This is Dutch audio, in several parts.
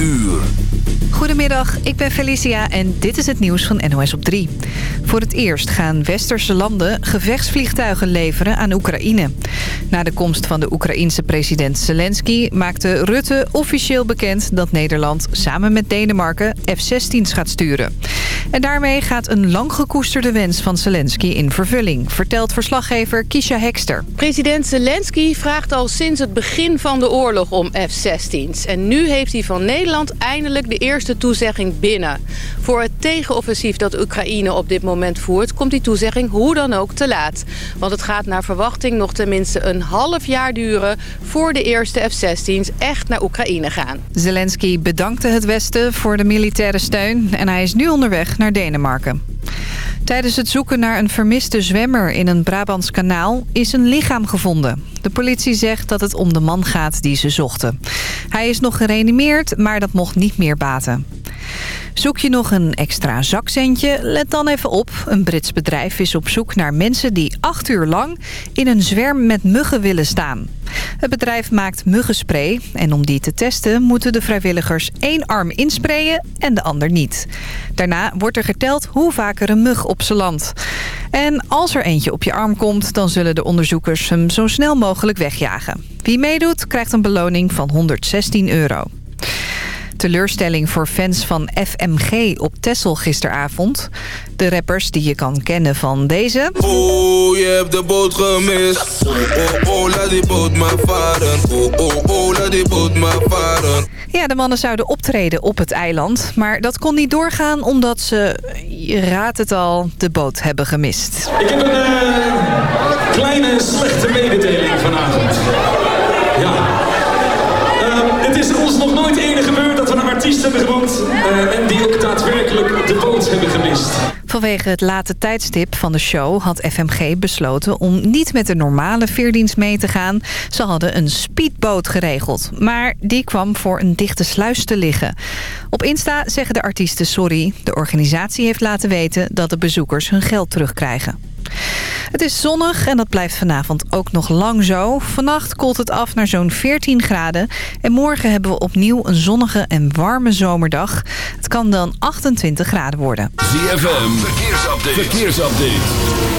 uur. Goedemiddag, ik ben Felicia en dit is het nieuws van NOS op 3. Voor het eerst gaan westerse landen gevechtsvliegtuigen leveren aan Oekraïne. Na de komst van de Oekraïense president Zelensky maakte Rutte officieel bekend dat Nederland samen met Denemarken F-16's gaat sturen. En daarmee gaat een lang gekoesterde wens van Zelensky in vervulling, vertelt verslaggever Kisha Hekster. President Zelensky vraagt al sinds het begin van de oorlog om F-16's. En nu heeft hij van Nederland eindelijk de eerste toezegging binnen. Voor het tegenoffensief dat Oekraïne op dit moment voert... komt die toezegging hoe dan ook te laat. Want het gaat naar verwachting nog tenminste een half jaar duren... voor de eerste F-16's echt naar Oekraïne gaan. Zelensky bedankte het Westen voor de militaire steun... en hij is nu onderweg naar Denemarken. Tijdens het zoeken naar een vermiste zwemmer in een Brabants kanaal is een lichaam gevonden. De politie zegt dat het om de man gaat die ze zochten. Hij is nog gereanimeerd, maar dat mocht niet meer baten. Zoek je nog een extra zakcentje? Let dan even op. Een Brits bedrijf is op zoek naar mensen die acht uur lang in een zwerm met muggen willen staan. Het bedrijf maakt muggenspray en om die te testen moeten de vrijwilligers één arm insprayen en de ander niet. Daarna wordt er geteld hoe vaak er een mug op ze landt. En als er eentje op je arm komt, dan zullen de onderzoekers hem zo snel mogelijk wegjagen. Wie meedoet krijgt een beloning van 116 euro teleurstelling voor fans van FMG op Tessel gisteravond. De rappers die je kan kennen van deze... Oh, je hebt de boot gemist. Oh, oh, laat die boot maar varen. Oh, oh, oh, laat die boot maar varen. Ja, de mannen zouden optreden op het eiland. Maar dat kon niet doorgaan omdat ze, je raadt het al, de boot hebben gemist. Ik heb een uh, Uh, en die ook daadwerkelijk de boot hebben gemist. Vanwege het late tijdstip van de show had FMG besloten om niet met de normale veerdienst mee te gaan. Ze hadden een speedboot geregeld, maar die kwam voor een dichte sluis te liggen. Op Insta zeggen de artiesten sorry. De organisatie heeft laten weten dat de bezoekers hun geld terugkrijgen. Het is zonnig en dat blijft vanavond ook nog lang zo. Vannacht koelt het af naar zo'n 14 graden. En morgen hebben we opnieuw een zonnige en warme zomerdag. Het kan dan 28 graden worden. ZFM, verkeersupdate. verkeersupdate.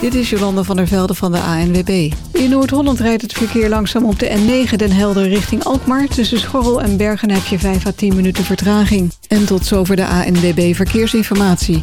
Dit is Jolanda van der Velde van de ANWB. In Noord-Holland rijdt het verkeer langzaam op de N9 Den Helder richting Alkmaar. Tussen Schorrel en Bergen heb je 5 à 10 minuten vertraging. En tot zover de ANWB Verkeersinformatie.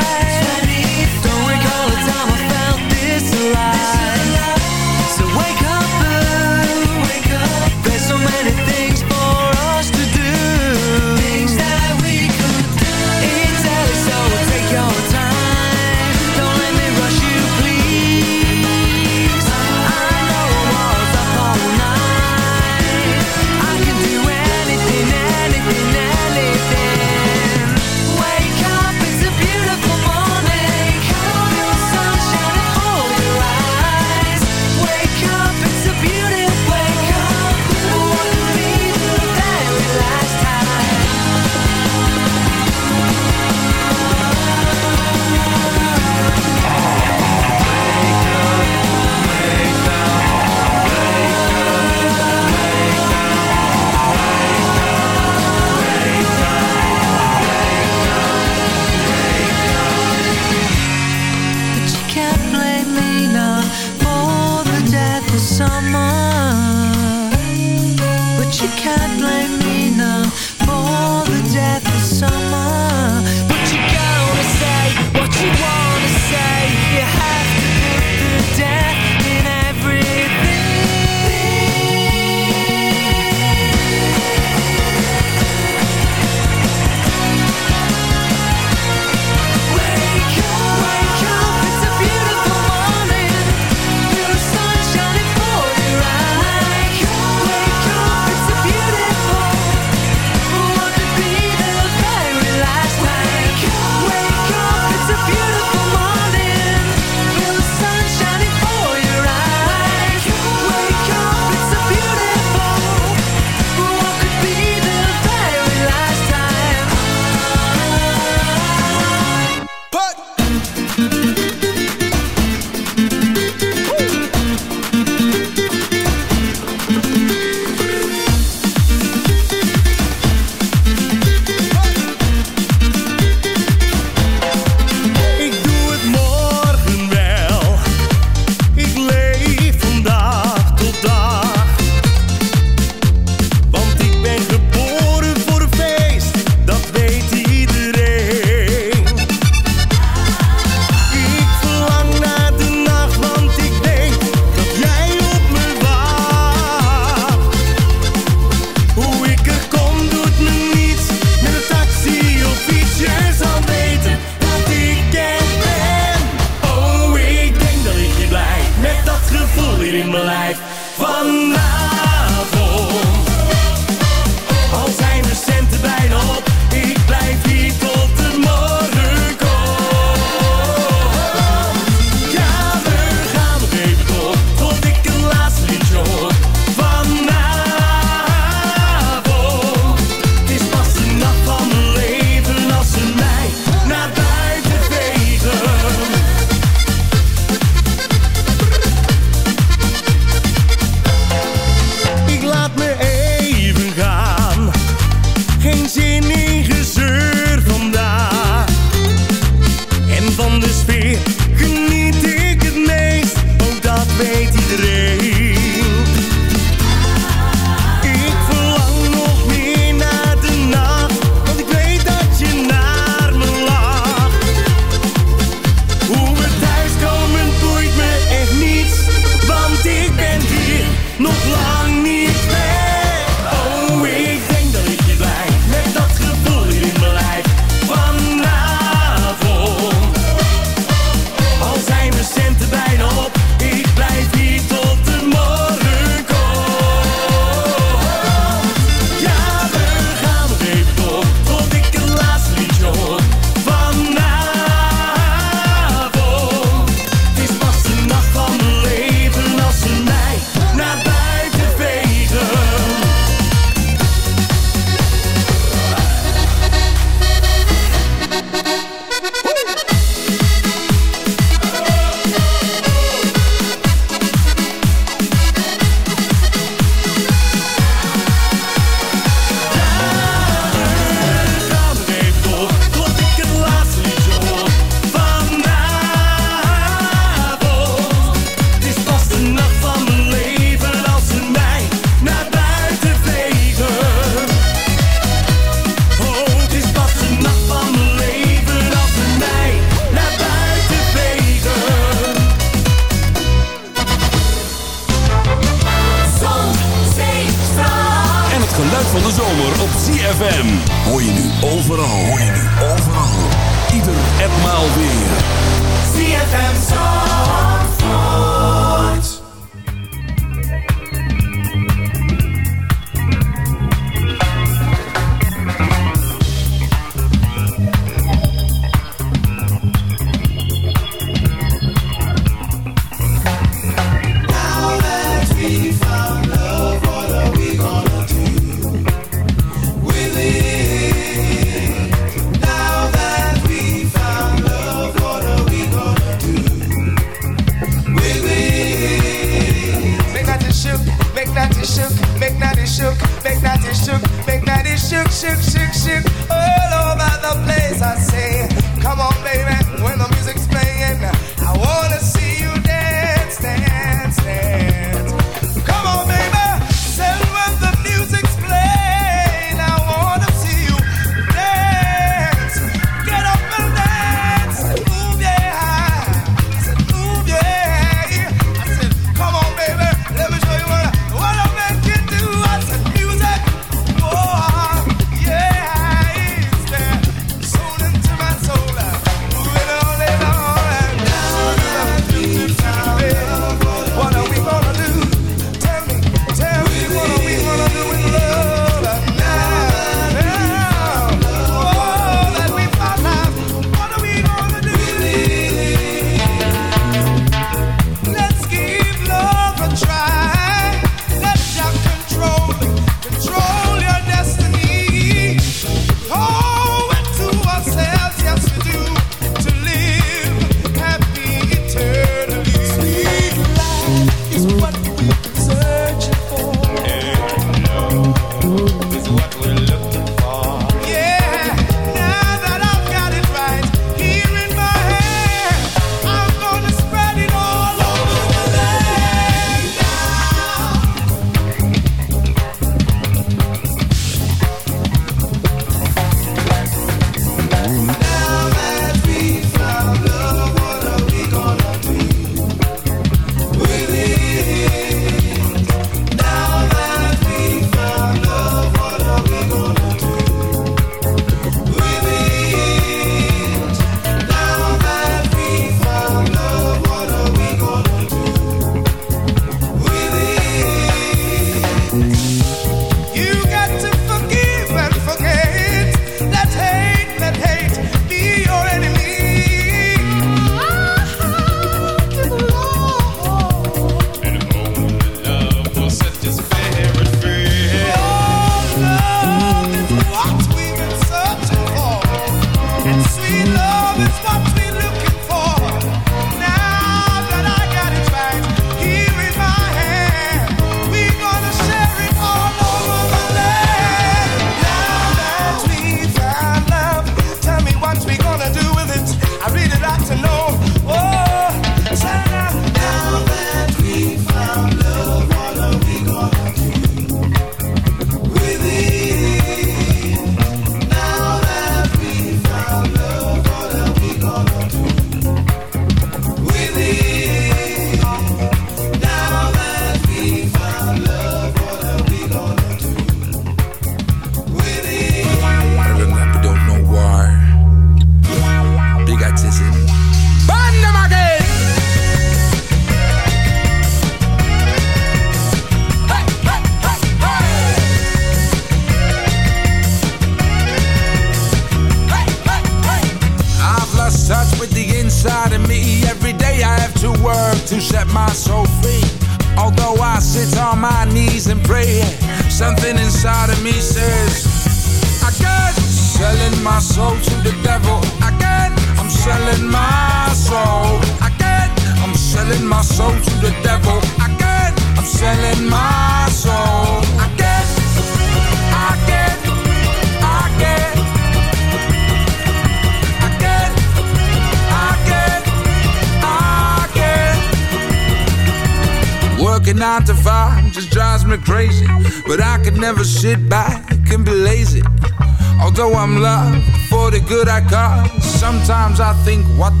Think, what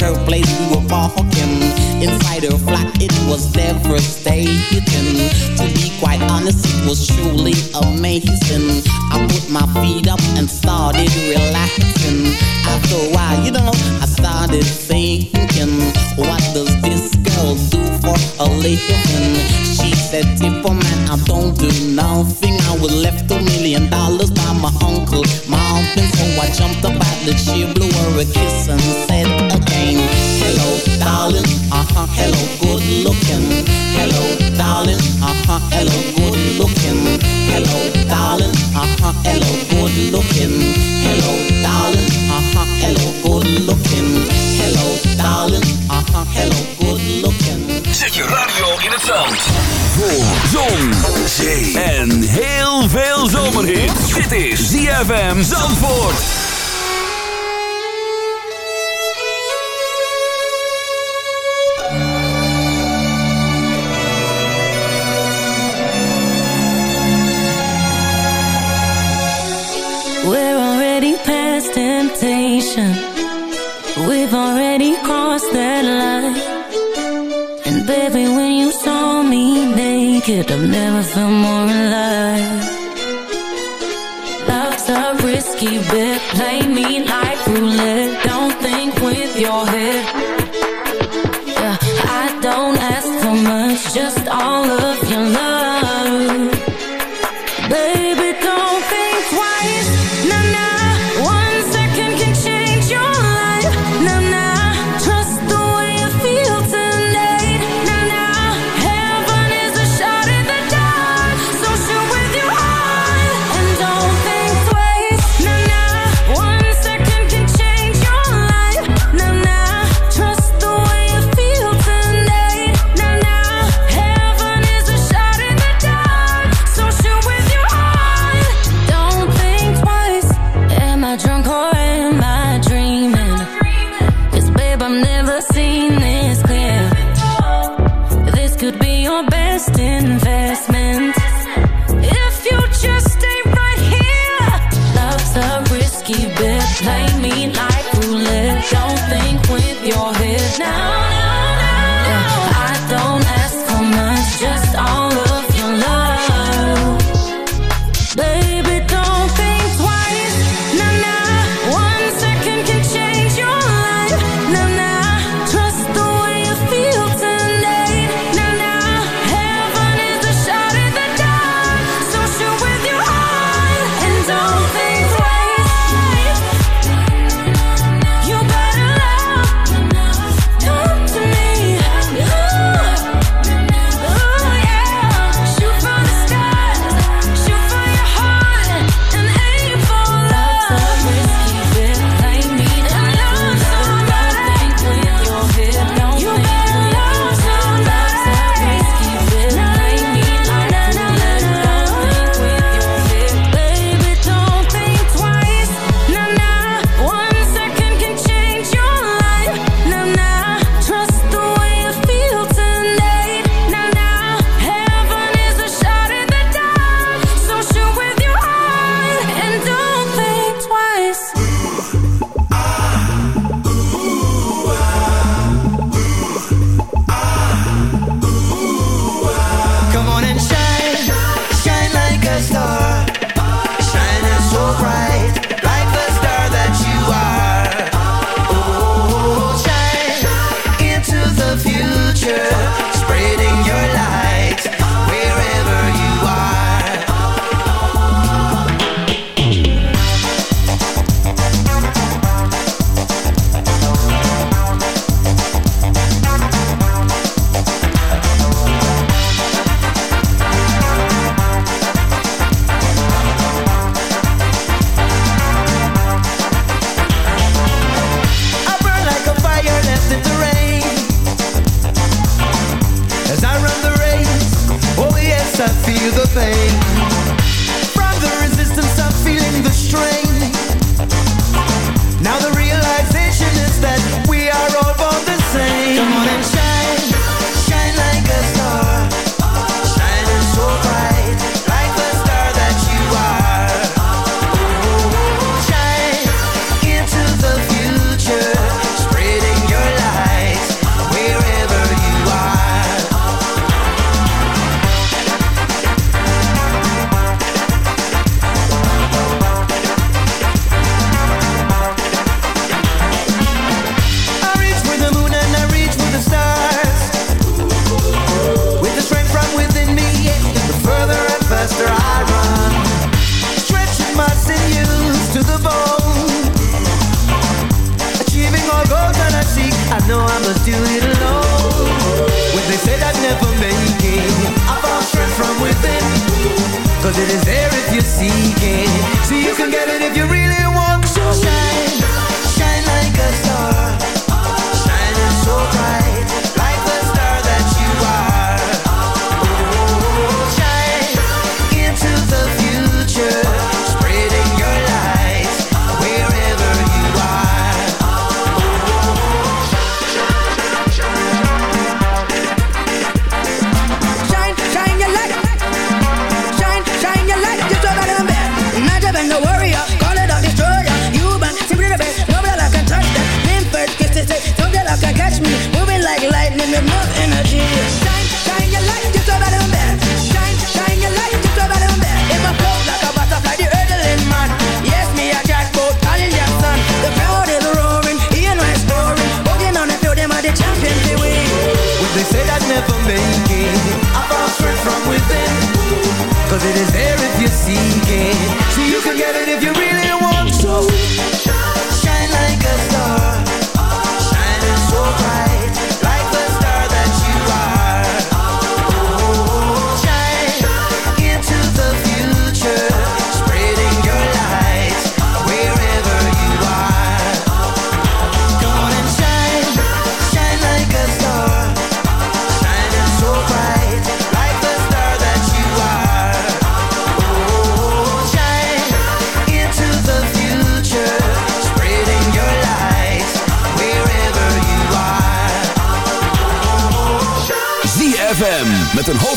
Her place we were walking. Inside her flat, it was devastating. To be quite honest, it was truly amazing. I put my feet up and started relaxing. After a while, you know, I started thinking, what does this girl do for a living? She said, Tipper man, I don't crossed that line. And baby, when you saw me naked I've never felt more alive.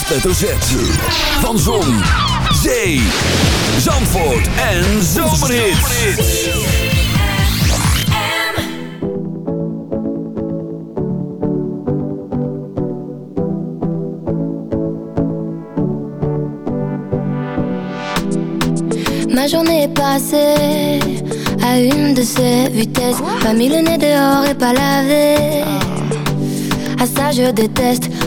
hoofdletter Z. Van Zon, Zee, Zandvoort en Ma journée est passée à une de ces vitesses. Pas mis le nez dehors et pas lavé. À ça je déteste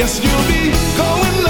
Yes, you'll be going.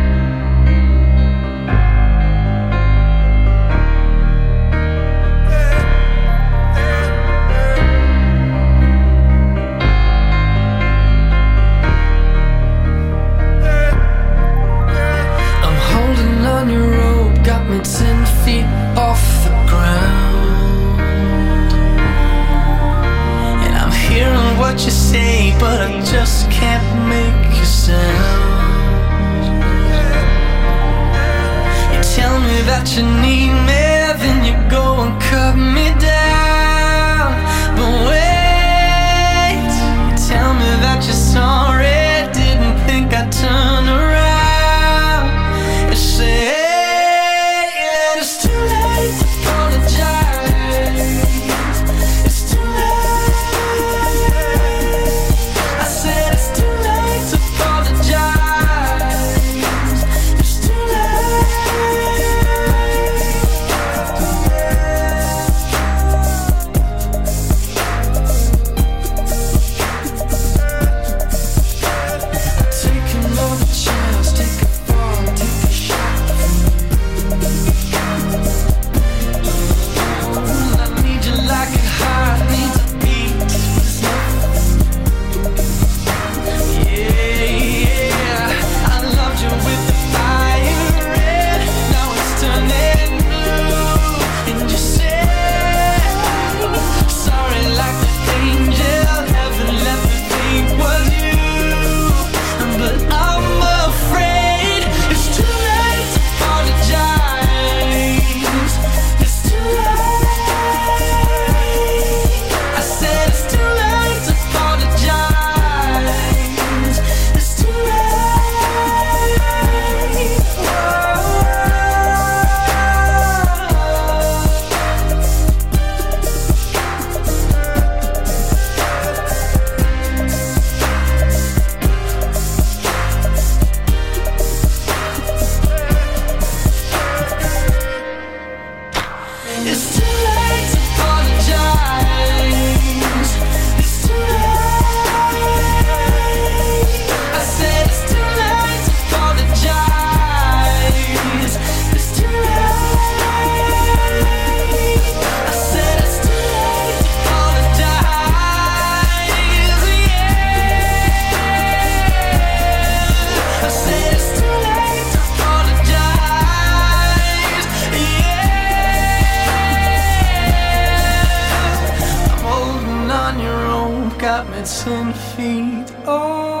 hands and feet. Oh.